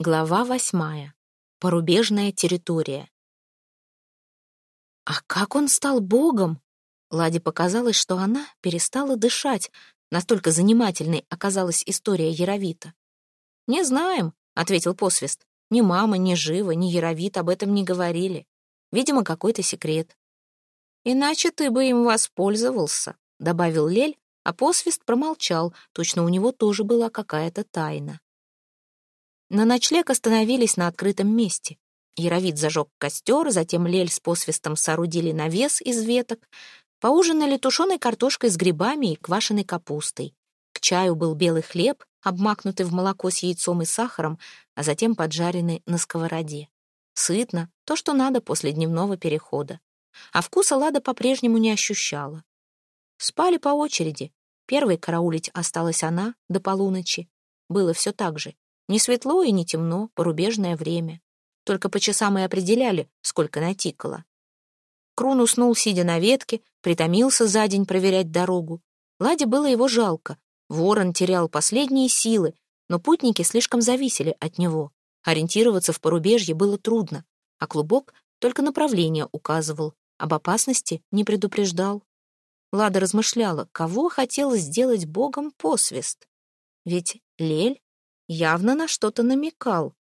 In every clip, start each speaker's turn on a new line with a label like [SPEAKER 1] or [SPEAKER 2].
[SPEAKER 1] Глава восьмая. Порубежная территория. А как он стал богом? Ладе показалось, что она перестала дышать. Настолько занимательной оказалась история Яровита. «Не знаем», — ответил посвист. «Ни мама, ни Жива, ни Яровит об этом не говорили. Видимо, какой-то секрет». «Иначе ты бы им воспользовался», — добавил Лель, а посвист промолчал. Точно у него тоже была какая-то тайна. На ночлег остановились на открытом месте. Яровид зажег костер, затем Лель с посвистом соорудили навес из веток, поужинали тушеной картошкой с грибами и квашеной капустой. К чаю был белый хлеб, обмакнутый в молоко с яйцом и сахаром, а затем поджаренный на сковороде. Сытно, то, что надо после дневного перехода. А вкуса Лада по-прежнему не ощущала. Спали по очереди. Первой караулить осталась она до полуночи. Было все так же. Не светло и не темно, порубежное время. Только по часам и определяли, сколько натикало. Крун уснул, сидя на ветке, притомился за день проверять дорогу. Ладе было его жалко. Ворон терял последние силы, но путники слишком зависели от него. Ориентироваться в порубежье было трудно, а клубок только направление указывал, об опасности не предупреждал. Лада размышляла, кого хотел сделать богом посвист. Ведь Лель явно на что-то намекал.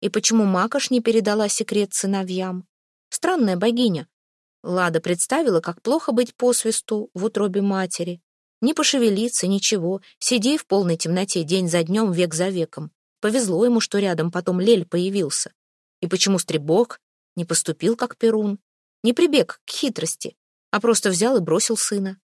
[SPEAKER 1] И почему Макаш не передала секрет сыновьям? Странная богиня. Лада представила, как плохо быть посвисту в утробе матери. Не пошевелиться, ничего, сиди в полной темноте день за днем, век за веком. Повезло ему, что рядом потом Лель появился. И почему Стребок не поступил, как Перун? Не прибег к хитрости, а просто взял и бросил сына.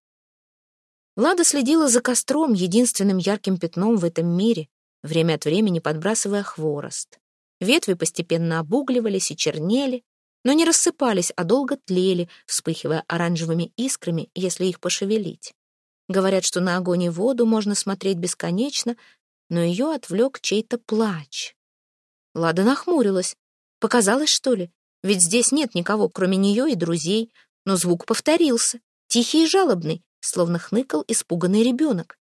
[SPEAKER 1] Лада следила за костром, единственным ярким пятном в этом мире, время от времени подбрасывая хворост. Ветви постепенно обугливались и чернели, но не рассыпались, а долго тлели, вспыхивая оранжевыми искрами, если их пошевелить. Говорят, что на огонь и воду можно смотреть бесконечно, но ее отвлек чей-то плач. Лада нахмурилась. Показалось, что ли? Ведь здесь нет никого, кроме нее и друзей. Но звук повторился, тихий и жалобный, словно хныкал испуганный ребенок.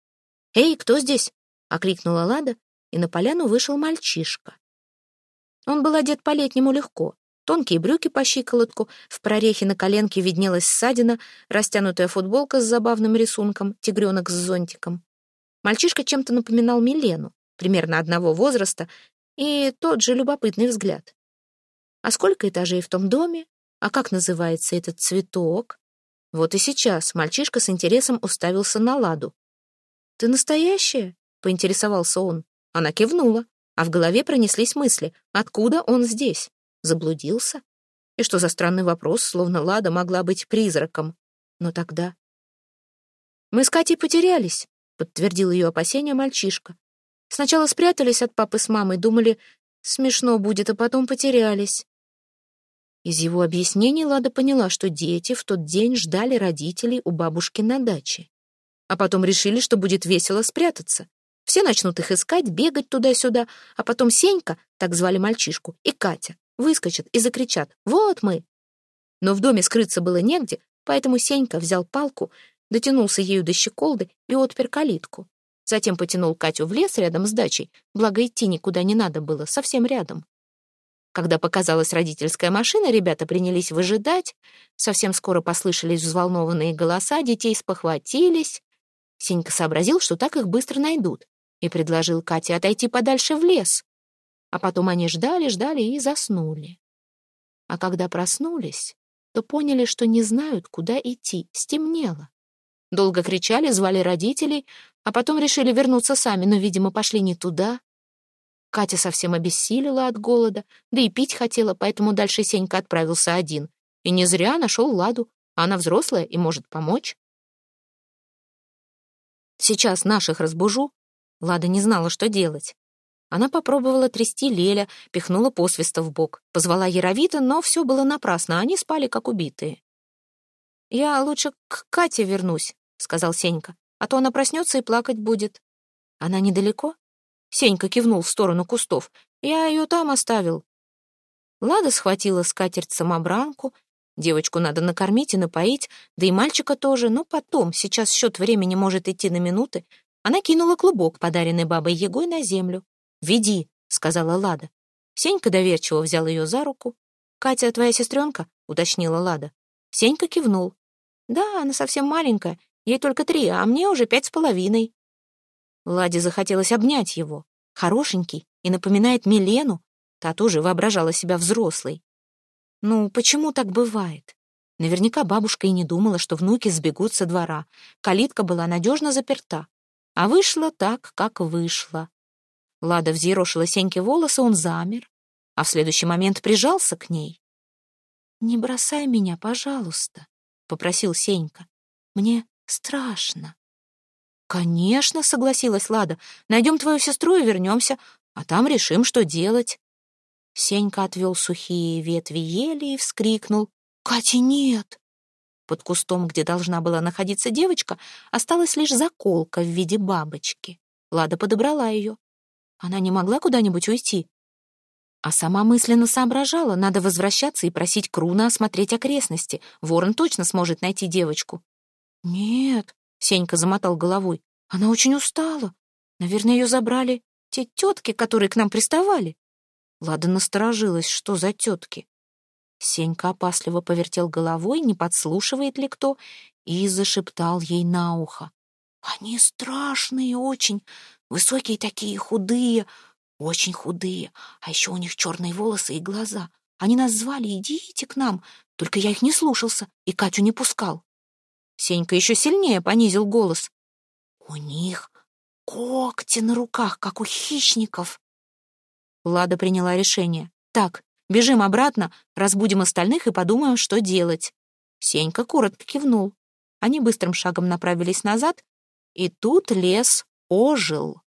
[SPEAKER 1] «Эй, кто здесь?» — окликнула Лада, и на поляну вышел мальчишка. Он был одет по-летнему легко. Тонкие брюки по щиколотку, в прорехе на коленке виднелась ссадина, растянутая футболка с забавным рисунком, тигренок с зонтиком. Мальчишка чем-то напоминал Милену, примерно одного возраста, и тот же любопытный взгляд. А сколько этажей в том доме? А как называется этот цветок? Вот и сейчас мальчишка с интересом уставился на Ладу. «Ты настоящая?» — поинтересовался он. Она кивнула, а в голове пронеслись мысли. Откуда он здесь? Заблудился? И что за странный вопрос, словно Лада могла быть призраком. Но тогда... «Мы с Катей потерялись», — подтвердил ее опасение мальчишка. «Сначала спрятались от папы с мамой, думали, смешно будет, а потом потерялись». Из его объяснений Лада поняла, что дети в тот день ждали родителей у бабушки на даче. А потом решили, что будет весело спрятаться. Все начнут их искать, бегать туда-сюда, а потом Сенька, так звали мальчишку, и Катя выскочат и закричат «Вот мы!». Но в доме скрыться было негде, поэтому Сенька взял палку, дотянулся ею до щеколды и отпер калитку. Затем потянул Катю в лес рядом с дачей, благо идти никуда не надо было, совсем рядом. Когда показалась родительская машина, ребята принялись выжидать. Совсем скоро послышались взволнованные голоса, детей спохватились. Сенька сообразил, что так их быстро найдут и предложил Кате отойти подальше в лес. А потом они ждали, ждали и заснули. А когда проснулись, то поняли, что не знают, куда идти, стемнело. Долго кричали, звали родителей, а потом решили вернуться сами, но, видимо, пошли не туда. Катя совсем обессилила от голода, да и пить хотела, поэтому дальше Сенька отправился один. И не зря нашел Ладу, она взрослая и может помочь. Сейчас наших разбужу, Лада не знала, что делать. Она попробовала трясти Леля, пихнула посвиста в бок, позвала Яровита, но все было напрасно, они спали как убитые. «Я лучше к Кате вернусь», — сказал Сенька, «а то она проснется и плакать будет». «Она недалеко?» Сенька кивнул в сторону кустов. «Я ее там оставил». Лада схватила скатерть-самобранку. Девочку надо накормить и напоить, да и мальчика тоже, но потом, сейчас счет времени может идти на минуты, она кинула клубок, подаренный бабой Егой, на землю. «Веди», — сказала Лада. Сенька доверчиво взял ее за руку. «Катя твоя сестренка?» — уточнила Лада. Сенька кивнул. «Да, она совсем маленькая, ей только три, а мне уже пять с половиной». Ладе захотелось обнять его. Хорошенький и напоминает Милену. Та тоже воображала себя взрослой. Ну, почему так бывает? Наверняка бабушка и не думала, что внуки сбегут со двора. Калитка была надежно заперта. А вышло так, как вышло. Лада взъерошила Сеньке волосы, он замер, а в следующий момент прижался к ней. «Не бросай меня, пожалуйста», — попросил Сенька. «Мне страшно». «Конечно», — согласилась Лада. «Найдем твою сестру и вернемся, а там решим, что делать». Сенька отвел сухие ветви ели и вскрикнул. «Кати нет!» Под кустом, где должна была находиться девочка, осталась лишь заколка в виде бабочки. Лада подобрала ее. Она не могла куда-нибудь уйти. А сама мысленно соображала, надо возвращаться и просить Круна осмотреть окрестности. Ворон точно сможет найти девочку. «Нет», — Сенька замотал головой, — «она очень устала. Наверное, ее забрали те тетки, которые к нам приставали». Лада насторожилась, что за тетки. Сенька опасливо повертел головой, не подслушивает ли кто, и зашептал ей на ухо. «Они страшные очень, Высокие такие, худые, очень худые, а еще у них черные волосы и глаза. Они нас звали, идите к нам, только я их не слушался и Катю не пускал. Сенька еще сильнее понизил голос. У них когти на руках, как у хищников. Лада приняла решение. Так, бежим обратно, разбудим остальных и подумаем, что делать. Сенька коротко кивнул. Они быстрым шагом направились назад, и тут лес ожил.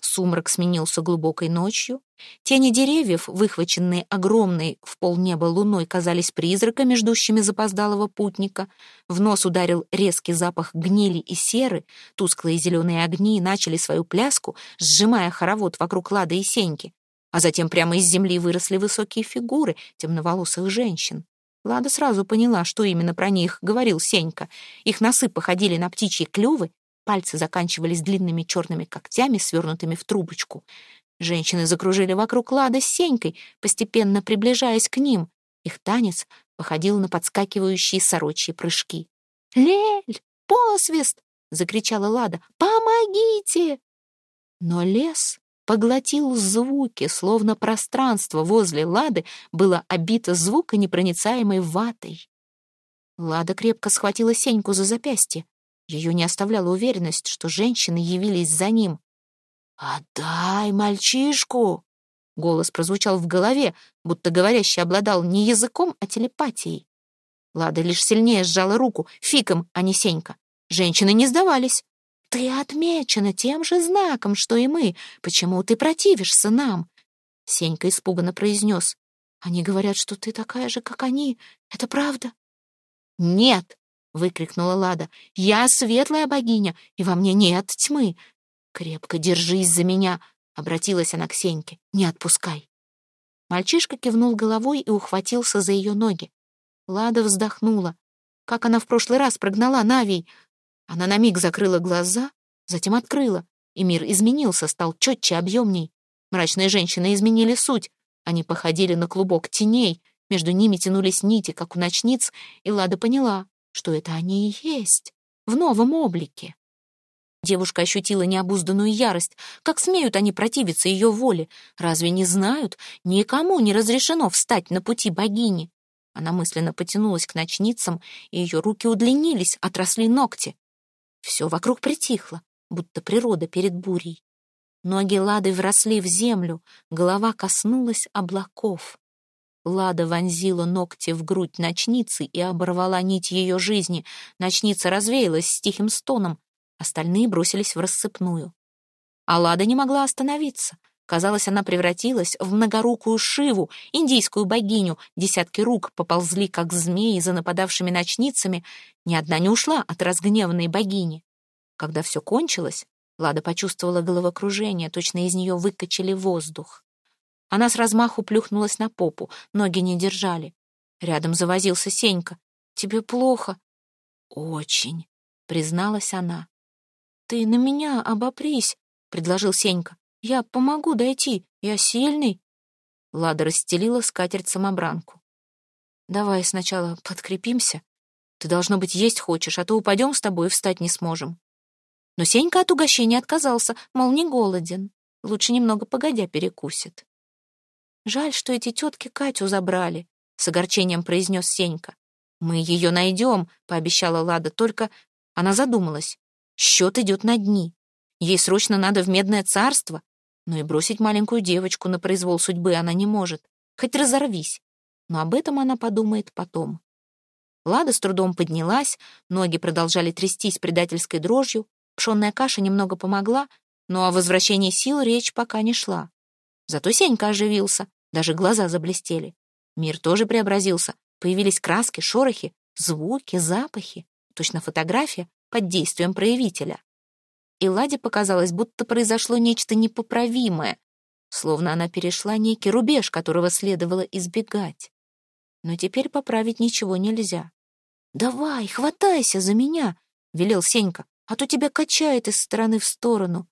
[SPEAKER 1] Сумрак сменился глубокой ночью. Тени деревьев, выхваченные огромной в полнеба луной, казались призраками, ждущими запоздалого путника. В нос ударил резкий запах гнили и серы. Тусклые зеленые огни начали свою пляску, сжимая хоровод вокруг Лады и Сеньки. А затем прямо из земли выросли высокие фигуры темноволосых женщин. Лада сразу поняла, что именно про них говорил Сенька. Их носы походили на птичьи клювы, Пальцы заканчивались длинными черными когтями, свернутыми в трубочку. Женщины закружили вокруг Лада с Сенькой, постепенно приближаясь к ним. Их танец походил на подскакивающие сорочьи прыжки. «Лель! Посвист!» — закричала Лада. «Помогите!» Но лес поглотил звуки, словно пространство возле Лады было обито звуконепроницаемой ватой. Лада крепко схватила Сеньку за запястье. Ее не оставляла уверенность, что женщины явились за ним. «Отдай мальчишку!» Голос прозвучал в голове, будто говорящий обладал не языком, а телепатией. Лада лишь сильнее сжала руку, фиком, а не Сенька. Женщины не сдавались. «Ты отмечена тем же знаком, что и мы. Почему ты противишься нам?» Сенька испуганно произнес. «Они говорят, что ты такая же, как они. Это правда?» «Нет!» — выкрикнула Лада. «Я светлая богиня, и во мне нет тьмы. Крепко держись за меня!» — обратилась она к Сеньке. «Не отпускай!» Мальчишка кивнул головой и ухватился за ее ноги. Лада вздохнула. Как она в прошлый раз прогнала Навий. Она на миг закрыла глаза, затем открыла, и мир изменился, стал четче, объемней. Мрачные женщины изменили суть. Они походили на клубок теней, между ними тянулись нити, как у ночниц, и Лада поняла, что это они и есть, в новом облике. Девушка ощутила необузданную ярость. Как смеют они противиться ее воле? Разве не знают? Никому не разрешено встать на пути богини. Она мысленно потянулась к ночницам, и ее руки удлинились, отросли ногти. Все вокруг притихло, будто природа перед бурей. Ноги Лады вросли в землю, голова коснулась облаков. Лада вонзила ногти в грудь ночницы и оборвала нить ее жизни. Ночница развеялась с тихим стоном. Остальные бросились в рассыпную. А Лада не могла остановиться. Казалось, она превратилась в многорукую Шиву, индийскую богиню. Десятки рук поползли, как змеи, за нападавшими ночницами. Ни одна не ушла от разгневанной богини. Когда все кончилось, Лада почувствовала головокружение, точно из нее выкачали воздух. Она с размаху плюхнулась на попу, ноги не держали. Рядом завозился Сенька. «Тебе плохо?» «Очень», — призналась она. «Ты на меня обопрись», — предложил Сенька. «Я помогу дойти, я сильный». Лада расстелила скатерть-самобранку. «Давай сначала подкрепимся. Ты, должно быть, есть хочешь, а то упадем с тобой и встать не сможем». Но Сенька от угощения отказался, мол, не голоден. Лучше немного погодя перекусит. «Жаль, что эти тетки Катю забрали», — с огорчением произнес Сенька. «Мы ее найдем», — пообещала Лада, только она задумалась. Счет идет на дни. Ей срочно надо в Медное царство, но и бросить маленькую девочку на произвол судьбы она не может. Хоть разорвись. Но об этом она подумает потом. Лада с трудом поднялась, ноги продолжали трястись предательской дрожью, пшенная каша немного помогла, но о возвращении сил речь пока не шла. Зато Сенька оживился, даже глаза заблестели. Мир тоже преобразился, появились краски, шорохи, звуки, запахи, точно фотография под действием проявителя и Ладе показалось, будто произошло нечто непоправимое, словно она перешла некий рубеж, которого следовало избегать. Но теперь поправить ничего нельзя. «Давай, хватайся за меня!» — велел Сенька, «а то тебя качает из стороны в сторону».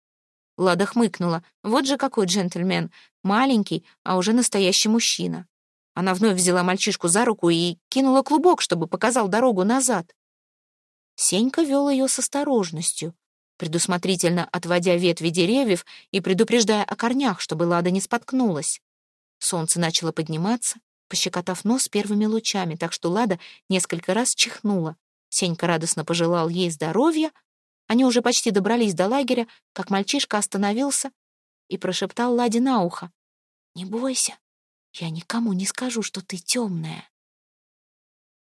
[SPEAKER 1] Лада хмыкнула. Вот же какой джентльмен. Маленький, а уже настоящий мужчина. Она вновь взяла мальчишку за руку и кинула клубок, чтобы показал дорогу назад. Сенька вел ее с осторожностью предусмотрительно отводя ветви деревьев и предупреждая о корнях, чтобы Лада не споткнулась. Солнце начало подниматься, пощекотав нос первыми лучами, так что Лада несколько раз чихнула. Сенька радостно пожелал ей здоровья. Они уже почти добрались до лагеря, как мальчишка остановился и прошептал Ладе на ухо. «Не бойся, я никому не скажу, что ты темная».